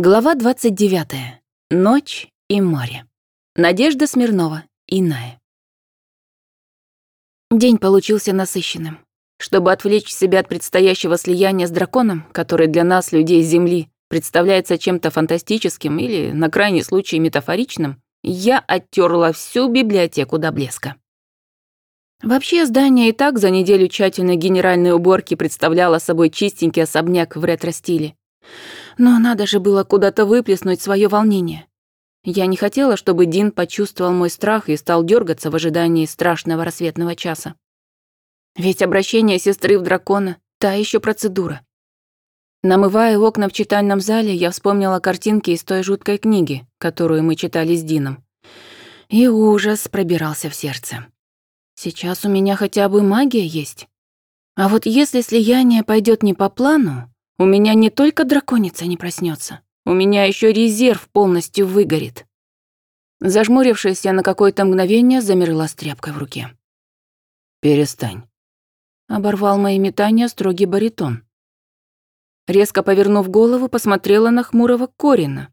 Глава 29. Ночь и море. Надежда Смирнова. Иная. День получился насыщенным. Чтобы отвлечь себя от предстоящего слияния с драконом, который для нас, людей Земли, представляется чем-то фантастическим или, на крайний случай, метафоричным, я оттерла всю библиотеку до блеска. Вообще, здание и так за неделю тщательной генеральной уборки представляло собой чистенький особняк в ретро-стиле. Но надо же было куда-то выплеснуть свое волнение. Я не хотела, чтобы Дин почувствовал мой страх и стал дергаться в ожидании страшного рассветного часа. Ведь обращение сестры в дракона — та еще процедура. Намывая окна в читальном зале, я вспомнила картинки из той жуткой книги, которую мы читали с Дином. И ужас пробирался в сердце. Сейчас у меня хотя бы магия есть. А вот если слияние пойдет не по плану, у меня не только драконица не проснется, у меня еще резерв полностью выгорит. Зажмурившись, я на какое-то мгновение замерла с тряпкой в руке. «Перестань», — оборвал мои метания строгий баритон. Резко повернув голову, посмотрела на хмурого Корина.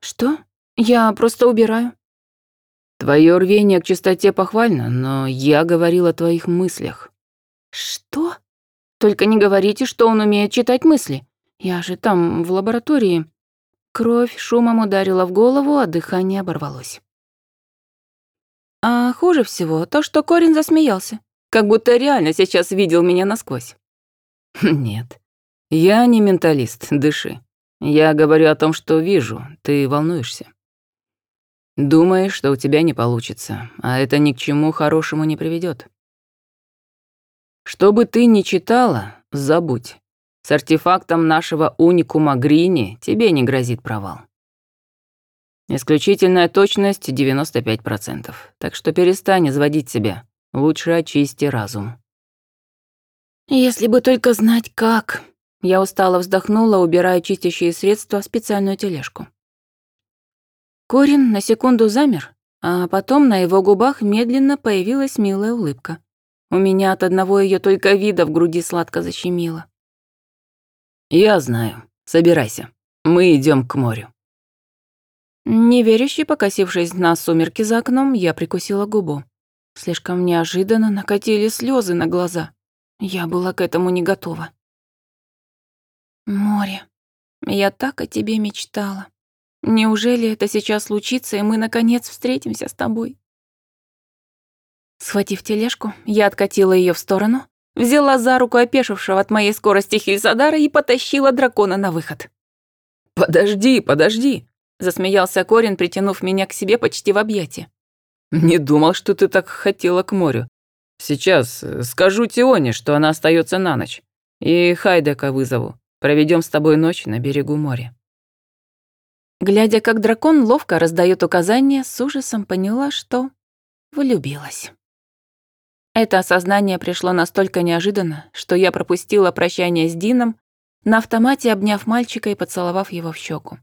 «Что? Я просто убираю». «Твое рвение к чистоте похвально, но я говорил о твоих мыслях». «Что?» Только не говорите, что он умеет читать мысли. Я же там, в лаборатории. Кровь шумом ударила в голову, а дыхание оборвалось. А хуже всего то, что Корин засмеялся, как будто реально сейчас видел меня насквозь. Нет, я не менталист, дыши. Я говорю о том, что вижу, ты волнуешься. Думаешь, что у тебя не получится, а это ни к чему хорошему не приведет. Что бы ты ни читала, забудь. С артефактом нашего уникума Грини тебе не грозит провал. Исключительная точность 95%. Так что перестань изводить себя. Лучше очисти разум. Если бы только знать как. Я устало вздохнула, убирая чистящие средства в специальную тележку. Корин на секунду замер, а потом на его губах медленно появилась милая улыбка. У меня от одного ее только вида в груди сладко защемило. «Я знаю. Собирайся. Мы идем к морю». Неверяще покосившись на сумерки за окном, я прикусила губу. Слишком неожиданно накатили слезы на глаза. Я была к этому не готова. «Море, я так о тебе мечтала. Неужели это сейчас случится, и мы, наконец, встретимся с тобой?» Схватив тележку, я откатила ее в сторону, взяла за руку опешившего от моей скорости Хильсадара и потащила дракона на выход. «Подожди, подожди!» – засмеялся Корин, притянув меня к себе почти в объятия. «Не думал, что ты так хотела к морю. Сейчас э, скажу Тионе, что она остается на ночь. И Хайдека вызову. Проведем с тобой ночь на берегу моря». Глядя, как дракон ловко раздает указания, с ужасом поняла, что влюбилась. Это осознание пришло настолько неожиданно, что я пропустила прощание с Дином, на автомате обняв мальчика и поцеловав его в щеку.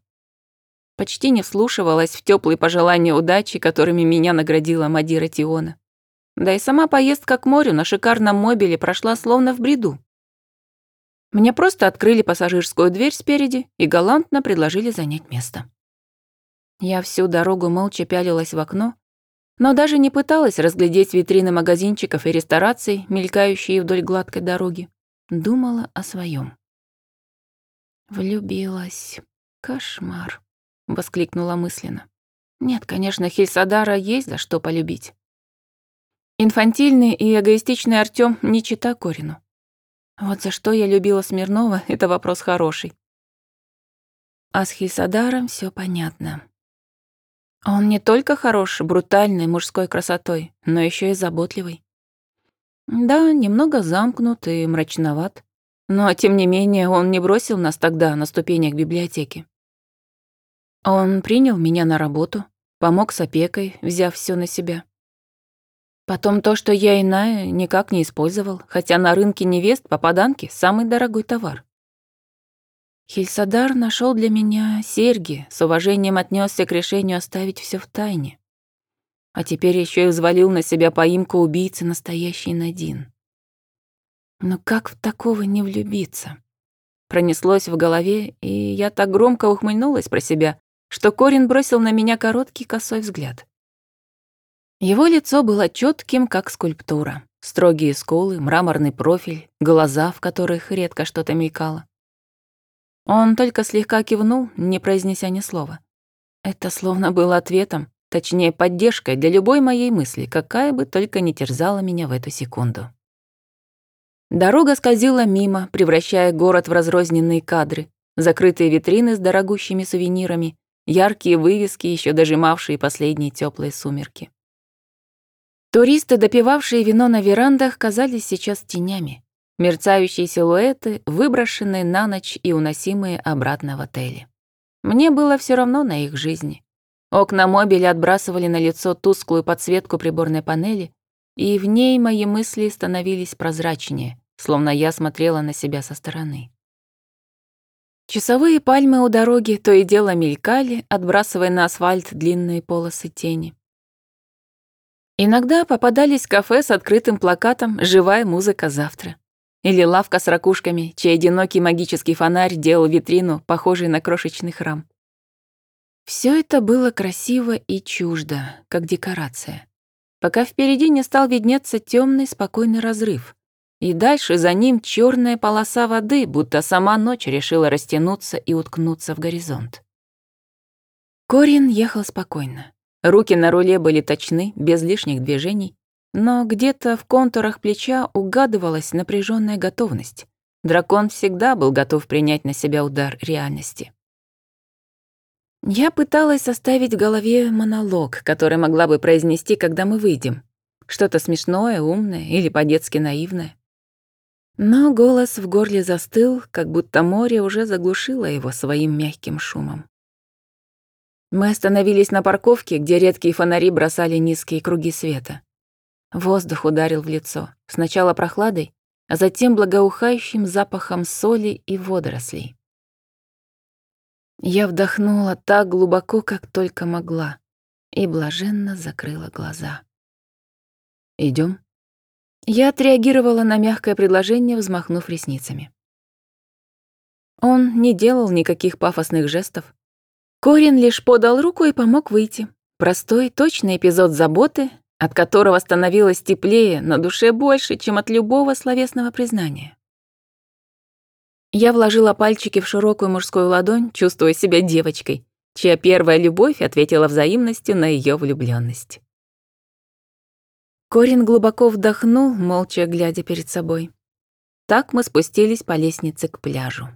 Почти не вслушивалась в теплые пожелания удачи, которыми меня наградила Мадира Тиона. Да и сама поездка к морю на шикарном мобиле прошла словно в бреду. Мне просто открыли пассажирскую дверь спереди и галантно предложили занять место. Я всю дорогу молча пялилась в окно, но даже не пыталась разглядеть витрины магазинчиков и рестораций, мелькающие вдоль гладкой дороги. Думала о своем. «Влюбилась. Кошмар», — воскликнула мысленно. «Нет, конечно, Хельсадара есть за что полюбить». Инфантильный и эгоистичный Артём не чита Корину. Вот за что я любила Смирнова, это вопрос хороший. А с Хельсадаром все понятно. Он не только хорош брутальной мужской красотой, но еще и заботливый. Да, немного замкнут и мрачноват, но тем не менее он не бросил нас тогда на ступенях библиотеки. Он принял меня на работу, помог с опекой, взяв все на себя. Потом то, что я иная, никак не использовал, хотя на рынке невест попаданки самый дорогой товар. Хильсадар нашел для меня серьги, с уважением отнесся к решению оставить все в тайне. А теперь еще и взвалил на себя поимку убийцы настоящий Надин. Но как в такого не влюбиться? пронеслось в голове, и я так громко ухмыльнулась про себя, что Корин бросил на меня короткий косой взгляд. Его лицо было четким, как скульптура. Строгие скулы, мраморный профиль, глаза, в которых редко что-то мелькало. Он только слегка кивнул, не произнеся ни слова. Это словно было ответом, точнее, поддержкой для любой моей мысли, какая бы только не терзала меня в эту секунду. Дорога скользила мимо, превращая город в разрозненные кадры, закрытые витрины с дорогущими сувенирами, яркие вывески, еще дожимавшие последние теплые сумерки. Туристы, допивавшие вино на верандах, казались сейчас тенями, мерцающие силуэты, выброшенные на ночь и уносимые обратно в отели. Мне было все равно на их жизни. Окна мобиля отбрасывали на лицо тусклую подсветку приборной панели, и в ней мои мысли становились прозрачнее, словно я смотрела на себя со стороны. Часовые пальмы у дороги то и дело мелькали, отбрасывая на асфальт длинные полосы тени. Иногда попадались кафе с открытым плакатом «Живая музыка завтра». Или лавка с ракушками, чей одинокий магический фонарь делал витрину, похожей на крошечный храм. Все это было красиво и чуждо, как декорация, пока впереди не стал виднеться темный спокойный разрыв, и дальше за ним черная полоса воды, будто сама ночь решила растянуться и уткнуться в горизонт. Корин ехал спокойно. Руки на руле были точны, без лишних движений, но где-то в контурах плеча угадывалась напряженная готовность. Дракон всегда был готов принять на себя удар реальности. Я пыталась составить в голове монолог, который могла бы произнести, когда мы выйдем. Что-то смешное, умное или по-детски наивное. Но голос в горле застыл, как будто море уже заглушило его своим мягким шумом. Мы остановились на парковке, где редкие фонари бросали низкие круги света. Воздух ударил в лицо, сначала прохладой, а затем благоухающим запахом соли и водорослей. Я вдохнула так глубоко, как только могла, и блаженно закрыла глаза. Идем. Я отреагировала на мягкое предложение, взмахнув ресницами. Он не делал никаких пафосных жестов. Корин лишь подал руку и помог выйти. Простой, точный эпизод заботы, от которого становилось теплее, на душе больше, чем от любого словесного признания. Я вложила пальчики в широкую мужскую ладонь, чувствуя себя девочкой, чья первая любовь ответила взаимностью на ее влюбленность. Корин глубоко вдохнул, молча глядя перед собой. Так мы спустились по лестнице к пляжу.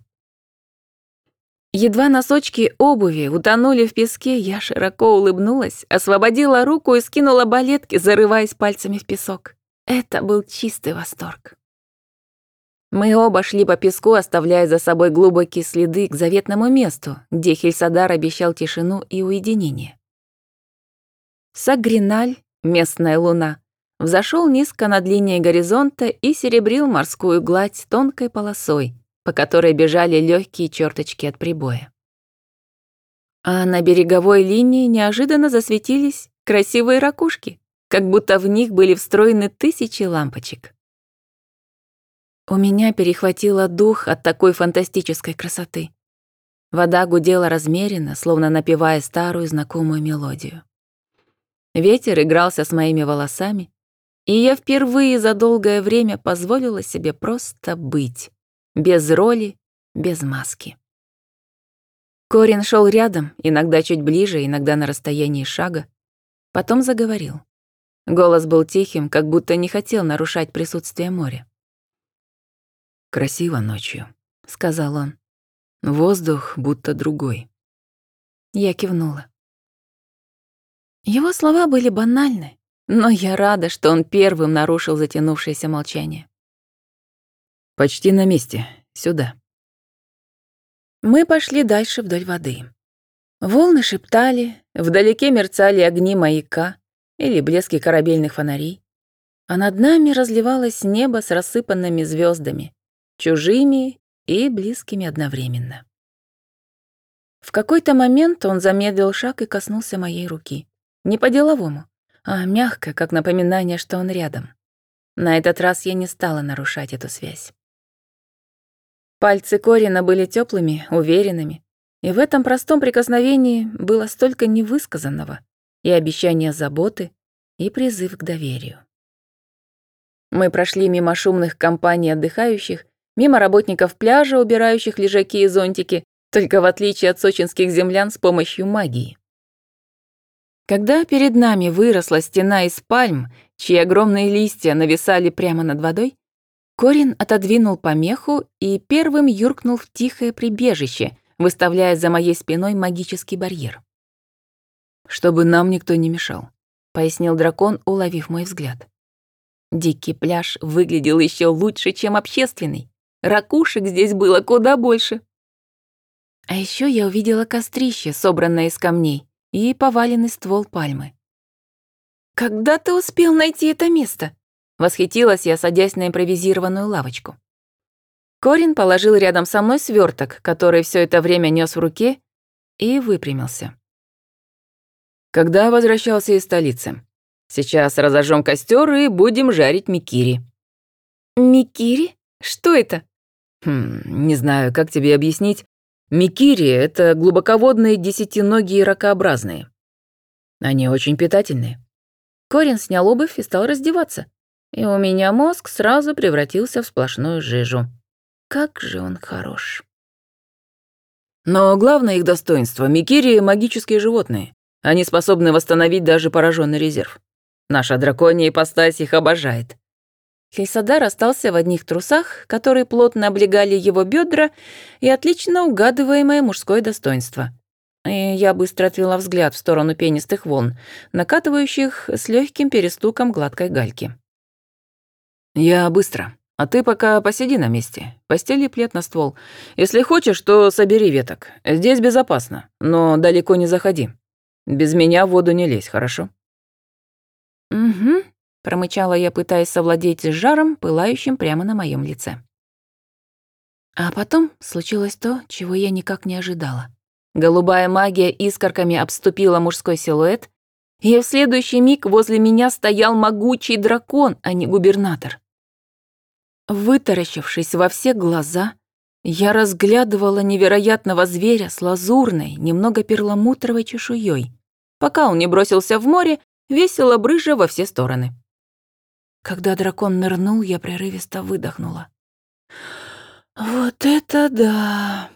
Едва носочки обуви утонули в песке, я широко улыбнулась, освободила руку и скинула балетки, зарываясь пальцами в песок. Это был чистый восторг. Мы оба шли по песку, оставляя за собой глубокие следы к заветному месту, где Хельсадар обещал тишину и уединение. Сагриналь, местная луна, взошел низко над линией горизонта и серебрил морскую гладь тонкой полосой, по которой бежали легкие черточки от прибоя. А на береговой линии неожиданно засветились красивые ракушки, как будто в них были встроены тысячи лампочек. У меня перехватило дух от такой фантастической красоты. Вода гудела размеренно, словно напевая старую знакомую мелодию. Ветер игрался с моими волосами, и я впервые за долгое время позволила себе просто быть, без роли, без маски. Корин шел рядом, иногда чуть ближе, иногда на расстоянии шага, потом заговорил. Голос был тихим, как будто не хотел нарушать присутствие моря. «Красиво ночью», — сказал он. «Воздух будто другой». Я кивнула. Его слова были банальны, но я рада, что он первым нарушил затянувшееся молчание. «Почти на месте. Сюда». Мы пошли дальше вдоль воды. Волны шептали, вдалеке мерцали огни маяка или блески корабельных фонарей, а над нами разливалось небо с рассыпанными звездами, чужими и близкими одновременно. В какой-то момент он замедлил шаг и коснулся моей руки. Не по-деловому, а мягко, как напоминание, что он рядом. На этот раз я не стала нарушать эту связь. Пальцы Корина были теплыми, уверенными, и в этом простом прикосновении было столько невысказанного и обещания заботы, и призыв к доверию. Мы прошли мимо шумных компаний отдыхающих, мимо работников пляжа, убирающих лежаки и зонтики, только в отличие от сочинских землян с помощью магии. Когда перед нами выросла стена из пальм, чьи огромные листья нависали прямо над водой, Корин отодвинул помеху и первым юркнул в тихое прибежище, выставляя за моей спиной магический барьер. «Чтобы нам никто не мешал», — пояснил дракон, уловив мой взгляд. Дикий пляж выглядел еще лучше, чем общественный. Ракушек здесь было куда больше. А еще я увидела кострище, собранное из камней, и поваленный ствол пальмы. «Когда ты успел найти это место?» Восхитилась я, садясь на импровизированную лавочку. Корин положил рядом со мной сверток, который все это время нес в руке, и выпрямился. Когда возвращался из столицы? Сейчас разожжем костер и будем жарить микири. Микири? Что это? Хм, не знаю, как тебе объяснить. Микири — это глубоководные десятиногие ракообразные. Они очень питательные. Корин снял обувь и стал раздеваться и у меня мозг сразу превратился в сплошную жижу. Как же он хорош. Но главное их достоинство — Микири — магические животные. Они способны восстановить даже пораженный резерв. Наша драконья ипостась их обожает. Хельсадар остался в одних трусах, которые плотно облегали его бедра и отлично угадываемое мужское достоинство. И я быстро отвела взгляд в сторону пенистых волн, накатывающих с легким перестуком гладкой гальки. «Я быстро. А ты пока посиди на месте. Постели плед на ствол. Если хочешь, то собери веток. Здесь безопасно, но далеко не заходи. Без меня в воду не лезь, хорошо?» «Угу», — промычала я, пытаясь совладеть с жаром, пылающим прямо на моем лице. А потом случилось то, чего я никак не ожидала. Голубая магия искорками обступила мужской силуэт, и в следующий миг возле меня стоял могучий дракон, а не губернатор. Вытаращившись во все глаза, я разглядывала невероятного зверя с лазурной, немного перламутровой чешуей, пока он не бросился в море, весело брыжа во все стороны. Когда дракон нырнул, я прерывисто выдохнула. «Вот это да!»